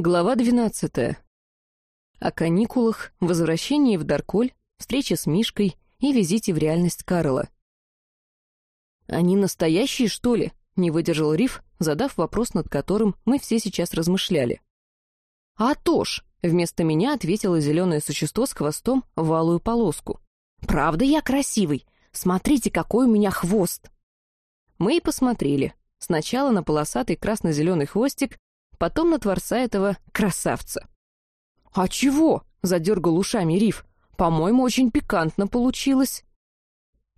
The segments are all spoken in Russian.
Глава 12. О каникулах, возвращении в Дарколь, встрече с Мишкой и визите в реальность Карла. «Они настоящие, что ли?» — не выдержал Риф, задав вопрос, над которым мы все сейчас размышляли. «А то ж!» — вместо меня ответило зеленое существо с хвостом в алую полоску. «Правда я красивый? Смотрите, какой у меня хвост!» Мы и посмотрели. Сначала на полосатый красно-зеленый хвостик, потом на творца этого красавца. «А чего?» — задергал ушами Риф. «По-моему, очень пикантно получилось».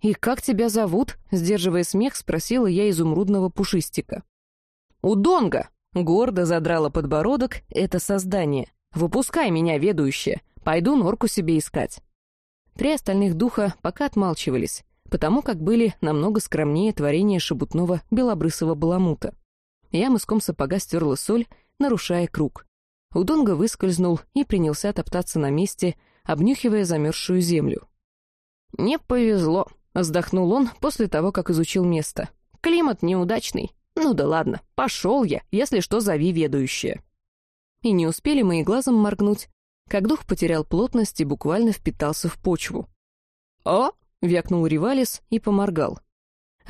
«И как тебя зовут?» — сдерживая смех, спросила я изумрудного пушистика. «Удонга!» — гордо задрала подбородок это создание. «Выпускай меня, ведущая, пойду норку себе искать». Три остальных духа пока отмалчивались, потому как были намного скромнее творения шебутного белобрысого баламута. Я мыском сапога стерла соль, нарушая круг. Удонга выскользнул и принялся топтаться на месте, обнюхивая замерзшую землю. «Не повезло», — вздохнул он после того, как изучил место. «Климат неудачный. Ну да ладно, пошел я, если что, зови ведущее». И не успели мы и глазом моргнуть, как дух потерял плотность и буквально впитался в почву. «О!» — вякнул Ривалис и поморгал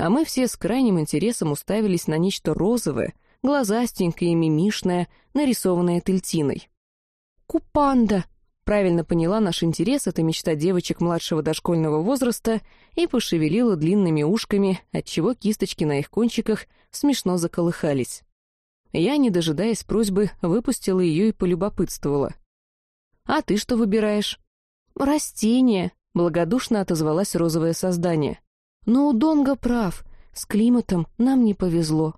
а мы все с крайним интересом уставились на нечто розовое, глазастенькое и мимишное, нарисованное тельтиной. «Купанда!» — правильно поняла наш интерес, это мечта девочек младшего дошкольного возраста, и пошевелила длинными ушками, отчего кисточки на их кончиках смешно заколыхались. Я, не дожидаясь просьбы, выпустила ее и полюбопытствовала. «А ты что выбираешь?» «Растение», — благодушно отозвалась розовое создание. Но у Донга прав, с климатом нам не повезло.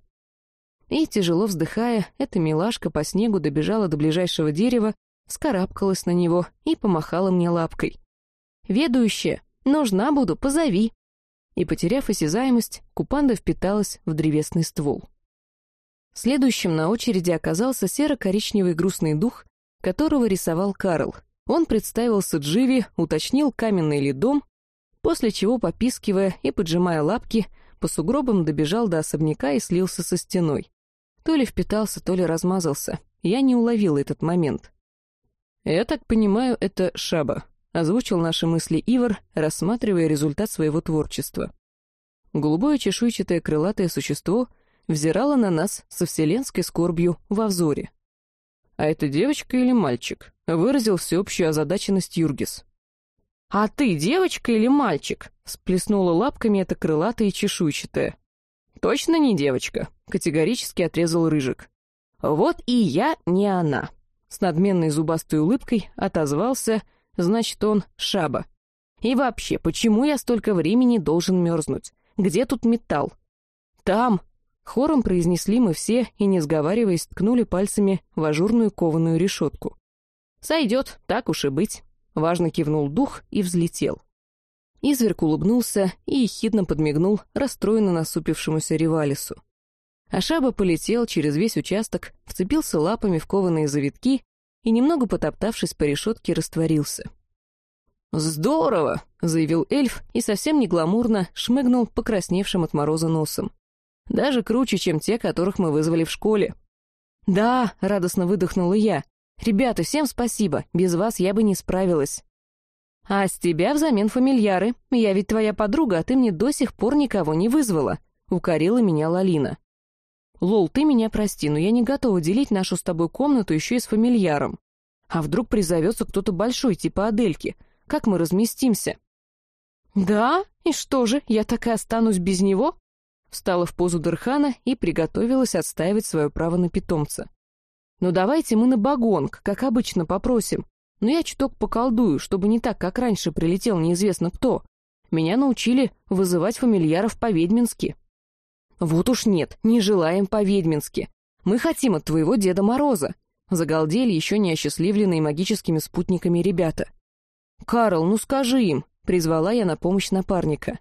И, тяжело вздыхая, эта милашка по снегу добежала до ближайшего дерева, скарабкалась на него и помахала мне лапкой. «Ведущая, нужна буду, позови!» И, потеряв осязаемость, купанда впиталась в древесный ствол. Следующим на очереди оказался серо-коричневый грустный дух, которого рисовал Карл. Он представился Дживи, уточнил каменный ли дом, после чего, попискивая и поджимая лапки, по сугробам добежал до особняка и слился со стеной. То ли впитался, то ли размазался. Я не уловил этот момент. «Я так понимаю, это Шаба», — озвучил наши мысли Ивар, рассматривая результат своего творчества. Голубое чешуйчатое крылатое существо взирало на нас со вселенской скорбью во взоре. «А это девочка или мальчик?» — выразил всеобщую озадаченность Юргис. «А ты девочка или мальчик?» — всплеснула лапками эта крылатая и чешуйчатая. «Точно не девочка», — категорически отрезал Рыжик. «Вот и я не она», — с надменной зубастой улыбкой отозвался, значит, он Шаба. «И вообще, почему я столько времени должен мерзнуть? Где тут металл?» «Там!» — хором произнесли мы все и, не сговариваясь, ткнули пальцами в ажурную кованую решетку. «Сойдет, так уж и быть». Важно кивнул дух и взлетел. Изверг улыбнулся и ехидно подмигнул расстроенно насупившемуся Ревалису. Ашаба полетел через весь участок, вцепился лапами в кованые завитки и, немного потоптавшись по решетке, растворился. «Здорово!» — заявил эльф и совсем не гламурно шмыгнул покрасневшим от мороза носом. «Даже круче, чем те, которых мы вызвали в школе». «Да!» — радостно выдохнула я. «Ребята, всем спасибо, без вас я бы не справилась». «А с тебя взамен фамильяры. Я ведь твоя подруга, а ты мне до сих пор никого не вызвала», — укорила меня Лалина. «Лол, ты меня прости, но я не готова делить нашу с тобой комнату еще и с фамильяром. А вдруг призовется кто-то большой, типа Адельки? Как мы разместимся?» «Да? И что же, я так и останусь без него?» Встала в позу Дырхана и приготовилась отстаивать свое право на питомца. Ну давайте мы на багонг, как обычно, попросим. Но я чуток поколдую, чтобы не так, как раньше прилетел неизвестно кто. Меня научили вызывать фамильяров по-ведьмински. Вот уж нет, не желаем по-ведьмински. Мы хотим от твоего Деда Мороза. Загалдели еще не осчастливленные магическими спутниками ребята. «Карл, ну скажи им!» — призвала я на помощь напарника.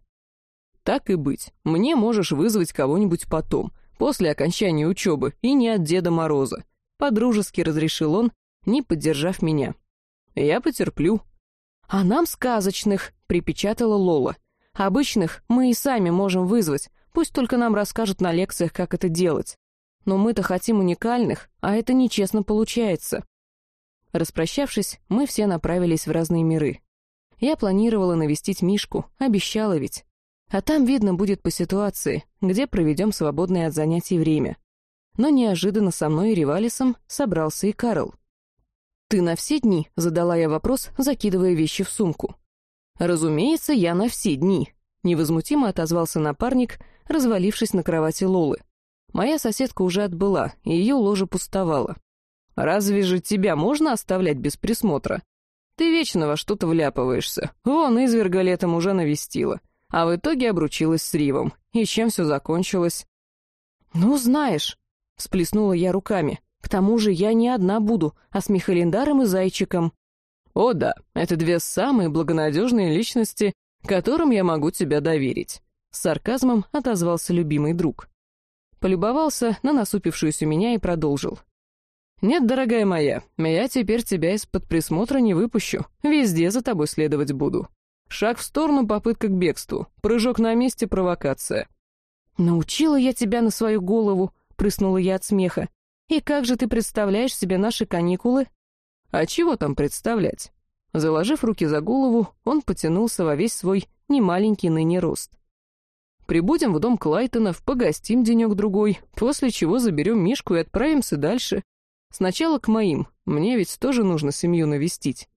«Так и быть, мне можешь вызвать кого-нибудь потом, после окончания учебы, и не от Деда Мороза. Подружески разрешил он, не поддержав меня. «Я потерплю». «А нам сказочных», — припечатала Лола. «Обычных мы и сами можем вызвать, пусть только нам расскажут на лекциях, как это делать. но мы-то хотим уникальных, а это нечестно получается». Распрощавшись, мы все направились в разные миры. Я планировала навестить Мишку, обещала ведь. А там видно будет по ситуации, где проведем свободное от занятий время. Но неожиданно со мной и Ривалисом собрался и Карл. «Ты на все дни?» — задала я вопрос, закидывая вещи в сумку. «Разумеется, я на все дни», — невозмутимо отозвался напарник, развалившись на кровати Лолы. Моя соседка уже отбыла, и ее ложа пустовала. «Разве же тебя можно оставлять без присмотра? Ты вечно во что-то вляпываешься. Вон, изверга летом уже навестила. А в итоге обручилась с Ривом. И чем все закончилось?» «Ну, знаешь», — всплеснула я руками. «К тому же я не одна буду, а с Михалиндаром и Зайчиком». «О да, это две самые благонадежные личности, которым я могу тебя доверить», — с сарказмом отозвался любимый друг. Полюбовался на насупившуюся меня и продолжил. «Нет, дорогая моя, я теперь тебя из-под присмотра не выпущу, везде за тобой следовать буду. Шаг в сторону — попытка к бегству, прыжок на месте — провокация». «Научила я тебя на свою голову», — прыснула я от смеха. «И как же ты представляешь себе наши каникулы?» А чего там представлять? Заложив руки за голову, он потянулся во весь свой немаленький ныне рост. Прибудем в дом Клайтонов, погостим денек-другой, после чего заберем Мишку и отправимся дальше. Сначала к моим, мне ведь тоже нужно семью навестить.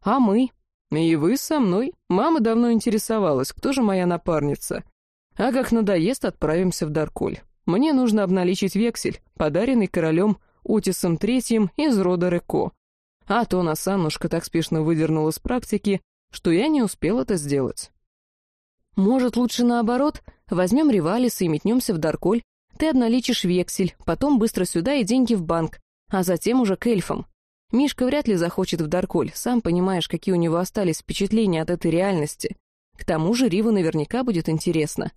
А мы? И вы со мной? Мама давно интересовалась, кто же моя напарница. А как надоест, отправимся в Дарколь. Мне нужно обналичить вексель, подаренный королем Утисом Третьим из рода Реко. А то Насаннушка так спешно выдернула с практики, что я не успел это сделать. Может, лучше наоборот? Возьмем Ревалиса и метнемся в Дарколь. Ты обналичишь вексель, потом быстро сюда и деньги в банк, а затем уже к эльфам. Мишка вряд ли захочет в Дарколь, сам понимаешь, какие у него остались впечатления от этой реальности. К тому же Риву наверняка будет интересно.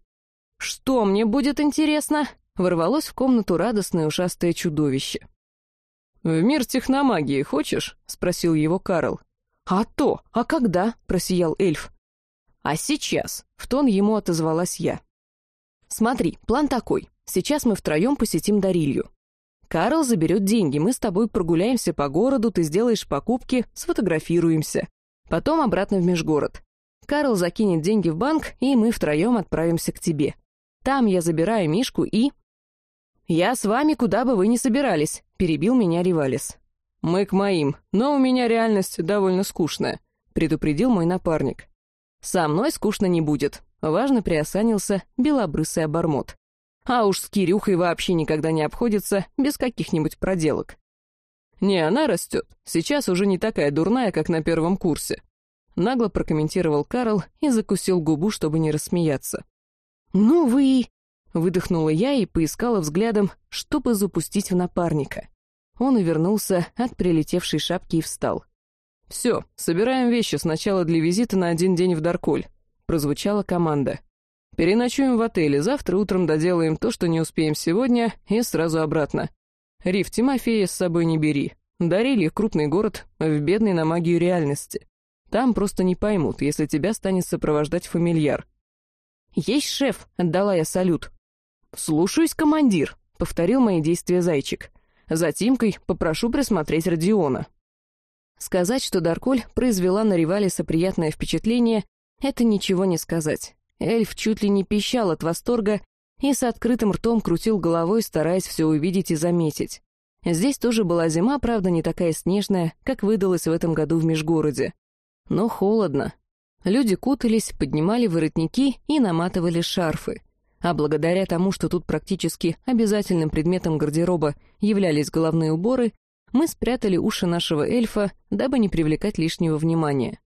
«Что мне будет интересно?» — ворвалось в комнату радостное ушастое чудовище. «В мир техномагии хочешь?» — спросил его Карл. «А то! А когда?» — просиял эльф. «А сейчас!» — в тон ему отозвалась я. «Смотри, план такой. Сейчас мы втроем посетим Дарилью. Карл заберет деньги, мы с тобой прогуляемся по городу, ты сделаешь покупки, сфотографируемся. Потом обратно в межгород. Карл закинет деньги в банк, и мы втроем отправимся к тебе. Там я забираю Мишку и...» «Я с вами, куда бы вы ни собирались», — перебил меня Ривалис. «Мы к моим, но у меня реальность довольно скучная», — предупредил мой напарник. «Со мной скучно не будет», — важно приосанился белобрысый обормот. А уж с Кирюхой вообще никогда не обходится без каких-нибудь проделок. «Не, она растет. Сейчас уже не такая дурная, как на первом курсе», — нагло прокомментировал Карл и закусил губу, чтобы не рассмеяться. «Ну вы...» Выдохнула я и поискала взглядом, чтобы запустить в напарника. Он увернулся от прилетевшей шапки и встал. «Все, собираем вещи сначала для визита на один день в Дарколь», — прозвучала команда. «Переночуем в отеле, завтра утром доделаем то, что не успеем сегодня, и сразу обратно. Риф, Тимофея с собой не бери. Дарили крупный город в бедной на магию реальности. Там просто не поймут, если тебя станет сопровождать фамильяр». «Есть шеф», — отдала я салют. «Слушаюсь, командир», — повторил мои действия зайчик. «За Тимкой попрошу присмотреть Родиона». Сказать, что Дарколь произвела на Ривалиса приятное впечатление, это ничего не сказать. Эльф чуть ли не пищал от восторга и с открытым ртом крутил головой, стараясь все увидеть и заметить. Здесь тоже была зима, правда, не такая снежная, как выдалась в этом году в Межгороде. Но холодно. Люди кутались, поднимали воротники и наматывали шарфы а благодаря тому, что тут практически обязательным предметом гардероба являлись головные уборы, мы спрятали уши нашего эльфа, дабы не привлекать лишнего внимания.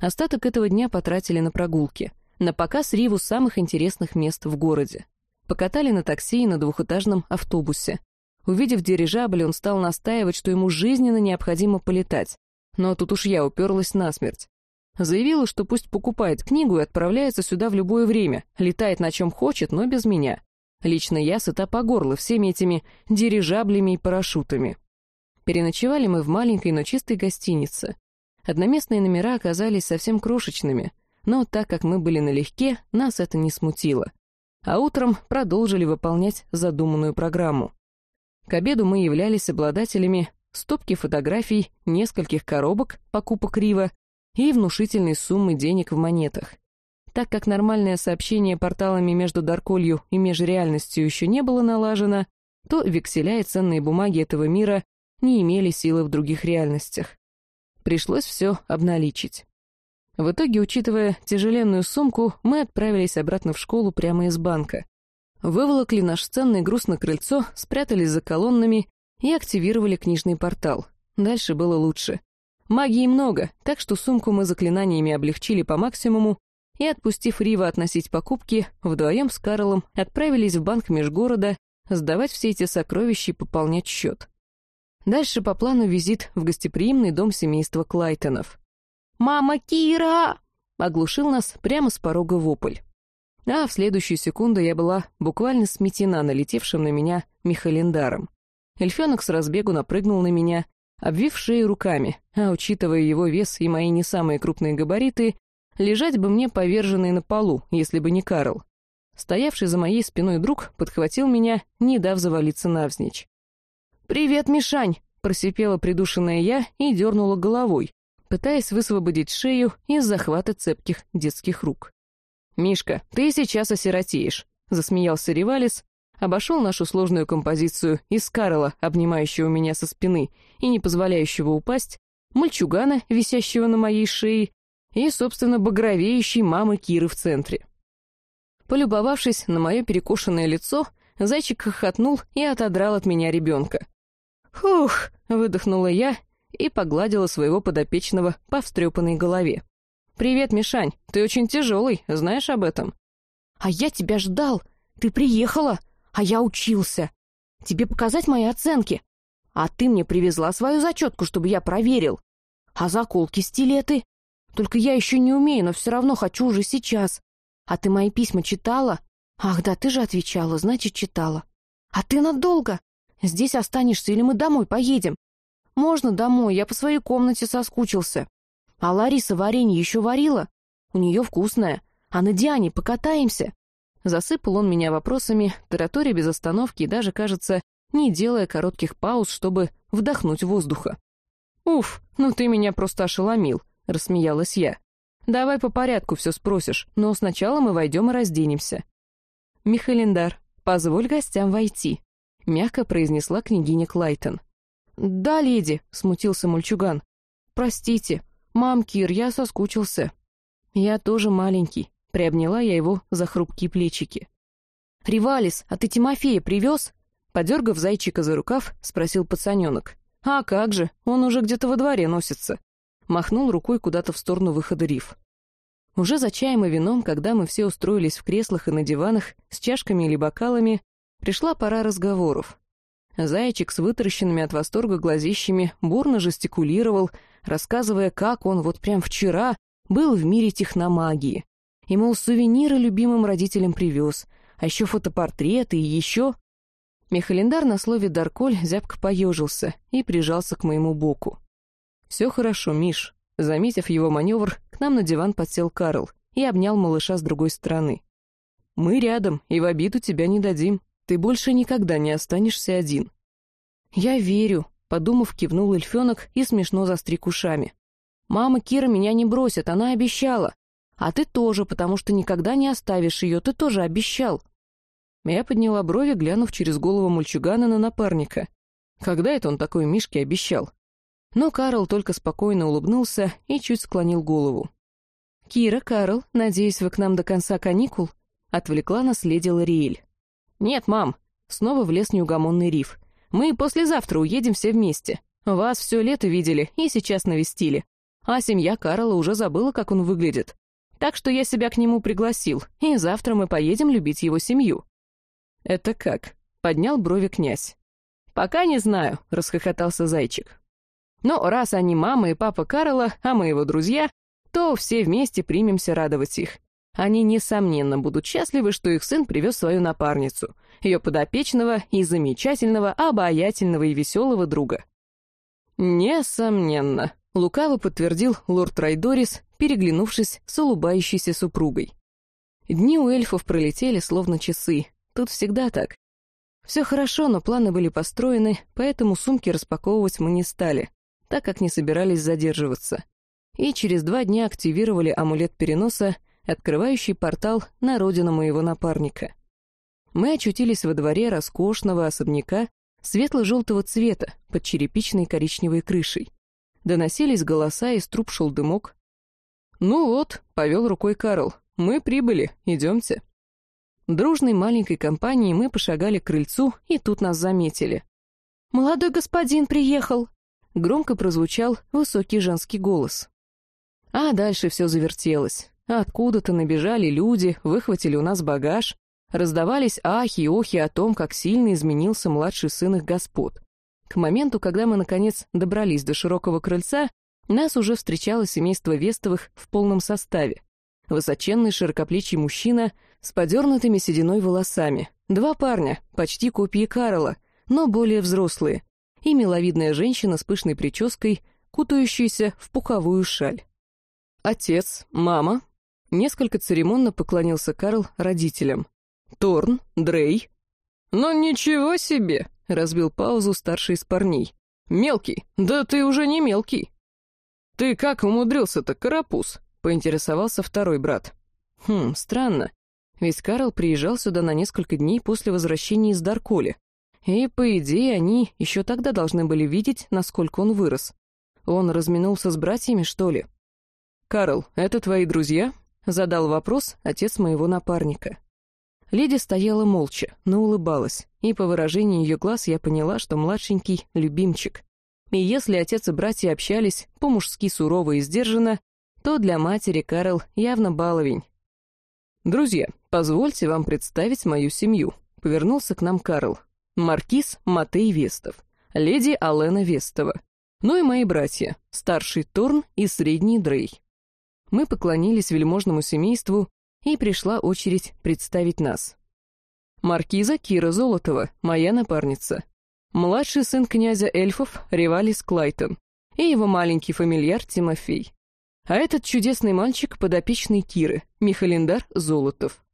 Остаток этого дня потратили на прогулки, на показ Риву самых интересных мест в городе. Покатали на такси и на двухэтажном автобусе. Увидев дирижабль, он стал настаивать, что ему жизненно необходимо полетать. Но тут уж я уперлась насмерть. Заявила, что пусть покупает книгу и отправляется сюда в любое время, летает на чем хочет, но без меня. Лично я сыта по горло всеми этими дирижаблями и парашютами. Переночевали мы в маленькой, но чистой гостинице. Одноместные номера оказались совсем крошечными, но так как мы были налегке, нас это не смутило. а утром продолжили выполнять задуманную программу. К обеду мы являлись обладателями стопки фотографий, нескольких коробок, покупок Рива и внушительной суммы денег в монетах. Так как нормальное сообщение порталами между Дарколью и межреальностью еще не было налажено, то векселя и ценные бумаги этого мира не имели силы в других реальностях. Пришлось все обналичить. В итоге, учитывая тяжеленную сумку, мы отправились обратно в школу прямо из банка. Выволокли наш ценный груз на крыльцо, спрятались за колоннами и активировали книжный портал. Дальше было лучше. Магии много, так что сумку мы заклинаниями облегчили по максимуму и, отпустив Рива относить покупки, вдвоем с Карлом отправились в банк межгорода сдавать все эти сокровища и пополнять счет. Дальше по плану визит в гостеприимный дом семейства Клайтонов. «Мама Кира!» — оглушил нас прямо с порога вопль. А в следующую секунду я была буквально сметена налетевшим на меня Михалендаром. Эльфенок с разбегу напрыгнул на меня, обвив шею руками, а учитывая его вес и мои не самые крупные габариты, лежать бы мне поверженный на полу, если бы не Карл. Стоявший за моей спиной друг подхватил меня, не дав завалиться навзничь. «Привет, Мишань!» — просипела придушенная я и дернула головой, пытаясь высвободить шею из захвата цепких детских рук. «Мишка, ты сейчас осиротеешь», — засмеялся Ривалис, обошел нашу сложную композицию из Карла, обнимающего меня со спины и не позволяющего упасть, мальчугана, висящего на моей шее, и, собственно, багровеющей мамы Киры в центре. Полюбовавшись на мое перекошенное лицо, зайчик хохотнул и отодрал от меня ребенка. «Фух!» — выдохнула я и погладила своего подопечного по встрепанной голове. «Привет, Мишань, ты очень тяжелый, знаешь об этом?» «А я тебя ждал! Ты приехала, а я учился! Тебе показать мои оценки? А ты мне привезла свою зачетку, чтобы я проверил. А заколки, стилеты? Только я еще не умею, но все равно хочу уже сейчас. А ты мои письма читала? Ах да, ты же отвечала, значит, читала. А ты надолго? Здесь останешься или мы домой поедем? Можно домой, я по своей комнате соскучился. А Лариса варенье еще варила? У нее вкусное. А на Диане покатаемся? Засыпал он меня вопросами, тараторя без остановки и даже, кажется, не делая коротких пауз, чтобы вдохнуть воздуха. «Уф, ну ты меня просто ошеломил», — рассмеялась я. «Давай по порядку все спросишь, но сначала мы войдем и разденемся». «Михалендар, позволь гостям войти», — мягко произнесла княгиня Клайтон. «Да, леди», — смутился мальчуган. «Простите. Мам, Кир, я соскучился». «Я тоже маленький», — приобняла я его за хрупкие плечики. «Ривалис, а ты Тимофея привез?» Подергав зайчика за рукав, спросил пацаненок. «А как же, он уже где-то во дворе носится». Махнул рукой куда-то в сторону выхода риф. Уже за чаем и вином, когда мы все устроились в креслах и на диванах, с чашками или бокалами, Пришла пора разговоров. Зайчик с вытаращенными от восторга глазищами бурно жестикулировал, рассказывая, как он вот прям вчера был в мире техномагии. И, мол, сувениры любимым родителям привез, а еще фотопортреты и еще... Мехалендар на слове «Дарколь» зябко поежился и прижался к моему боку. «Все хорошо, Миш». Заметив его маневр, к нам на диван подсел Карл и обнял малыша с другой стороны. «Мы рядом, и в обиду тебя не дадим. Ты больше никогда не останешься один». «Я верю», — подумав, кивнул эльфенок и смешно застриг ушами. «Мама Кира меня не бросит, она обещала. А ты тоже, потому что никогда не оставишь ее, ты тоже обещал». Я подняла брови, глянув через голову мальчугана на напарника. Когда это он такой Мишке обещал? Но Карл только спокойно улыбнулся и чуть склонил голову. «Кира, Карл, надеюсь, вы к нам до конца каникул?» — отвлекла нас леди Лориэль. «Нет, мам», — снова влез неугомонный риф. «Мы послезавтра уедем все вместе. Вас все лето видели и сейчас навестили. А семья Карла уже забыла, как он выглядит. Так что я себя к нему пригласил, и завтра мы поедем любить его семью». «Это как?» — поднял брови князь. «Пока не знаю», — расхохотался зайчик. «Но раз они мама и папа Карла, а мы его друзья, то все вместе примемся радовать их. Они, несомненно, будут счастливы, что их сын привез свою напарницу, ее подопечного и замечательного, обаятельного и веселого друга. «Несомненно», — лукаво подтвердил лорд Райдорис, переглянувшись с улыбающейся супругой. Дни у эльфов пролетели словно часы. Тут всегда так. Все хорошо, но планы были построены, поэтому сумки распаковывать мы не стали, так как не собирались задерживаться. И через два дня активировали амулет переноса, открывающий портал на родину моего напарника. Мы очутились во дворе роскошного особняка светло-желтого цвета под черепичной коричневой крышей. Доносились голоса, из труб шел дымок. «Ну вот», — повел рукой Карл, — «мы прибыли, идемте». Дружной маленькой компанией мы пошагали к крыльцу, и тут нас заметили. «Молодой господин приехал!» Громко прозвучал высокий женский голос. А дальше все завертелось. Откуда-то набежали люди, выхватили у нас багаж, раздавались ахи и охи о том, как сильно изменился младший сын их господ. К моменту, когда мы, наконец, добрались до широкого крыльца, нас уже встречало семейство Вестовых в полном составе. Высоченный широкоплечий мужчина с подернутыми сединой волосами, два парня, почти копии Карла, но более взрослые, и миловидная женщина с пышной прической, кутающаяся в пуховую шаль. Отец, мама. Несколько церемонно поклонился Карл родителям. Торн, Дрей. «Ну ничего себе!» — разбил паузу старший из парней. «Мелкий, да ты уже не мелкий!» «Ты как умудрился-то, карапуз?» — поинтересовался второй брат. «Хм, странно. Ведь Карл приезжал сюда на несколько дней после возвращения из Дарколи. И, по идее, они еще тогда должны были видеть, насколько он вырос. Он разминулся с братьями, что ли?» «Карл, это твои друзья?» — задал вопрос отец моего напарника. Леди стояла молча, но улыбалась, и по выражению ее глаз я поняла, что младшенький — любимчик. И если отец и братья общались по-мужски сурово и сдержанно, то для матери Карл явно баловень. «Друзья, позвольте вам представить мою семью», — повернулся к нам Карл. «Маркиз Матей Вестов, леди Алена Вестова, ну и мои братья, старший Торн и средний Дрей». Мы поклонились вельможному семейству и пришла очередь представить нас. Маркиза Кира Золотова, моя напарница. Младший сын князя эльфов Ревалис Клайтон и его маленький фамильяр Тимофей. А этот чудесный мальчик подопечный Киры, Михалиндар Золотов.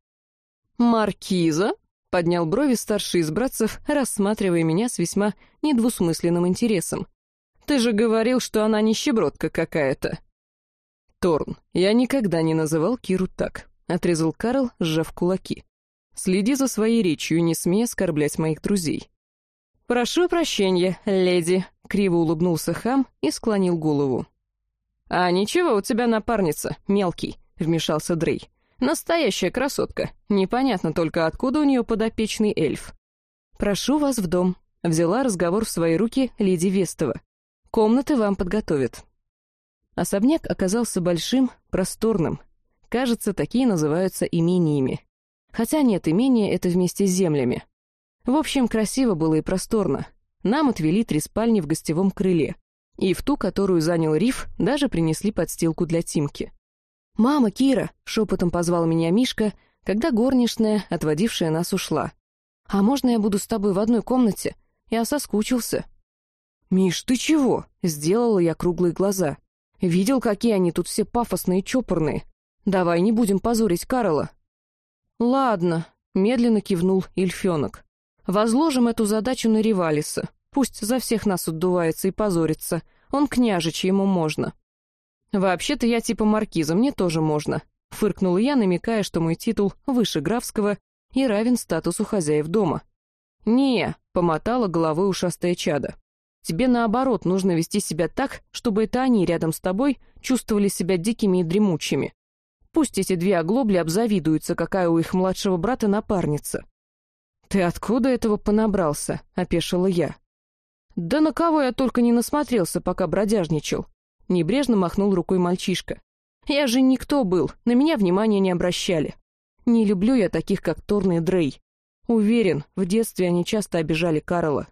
«Маркиза?» — поднял брови старший из братцев, рассматривая меня с весьма недвусмысленным интересом. «Ты же говорил, что она нищебродка какая-то». «Торн, я никогда не называл Киру так. — отрезал Карл, сжав кулаки. «Следи за своей речью не смей оскорблять моих друзей». «Прошу прощения, леди», — криво улыбнулся хам и склонил голову. «А ничего, у тебя напарница, мелкий», — вмешался Дрей. «Настоящая красотка. Непонятно только, откуда у нее подопечный эльф». «Прошу вас в дом», — взяла разговор в свои руки леди Вестова. «Комнаты вам подготовят». Особняк оказался большим, просторным, Кажется, такие называются имениями. Хотя нет, имение — это вместе с землями. В общем, красиво было и просторно. Нам отвели три спальни в гостевом крыле. И в ту, которую занял Риф, даже принесли подстилку для Тимки. «Мама, Кира!» — шепотом позвал меня Мишка, когда горничная, отводившая нас, ушла. «А можно я буду с тобой в одной комнате? Я соскучился». «Миш, ты чего?» — сделала я круглые глаза. «Видел, какие они тут все пафосные и чопорные. Давай не будем позорить Карла». «Ладно», — медленно кивнул Ильфенок. «Возложим эту задачу на Ревалиса. Пусть за всех нас отдувается и позорится. Он княжич, ему можно». «Вообще-то я типа маркиза, мне тоже можно», — фыркнула я, намекая, что мой титул выше графского и равен статусу хозяев дома. «Не», — помотала головой ушастая чада. «Тебе, наоборот, нужно вести себя так, чтобы это они рядом с тобой чувствовали себя дикими и дремучими. Пусть эти две оглобли обзавидуются, какая у их младшего брата напарница. «Ты откуда этого понабрался?» — опешила я. «Да на кого я только не насмотрелся, пока бродяжничал!» Небрежно махнул рукой мальчишка. «Я же никто был, на меня внимания не обращали. Не люблю я таких, как Торн и Дрей. Уверен, в детстве они часто обижали Карла.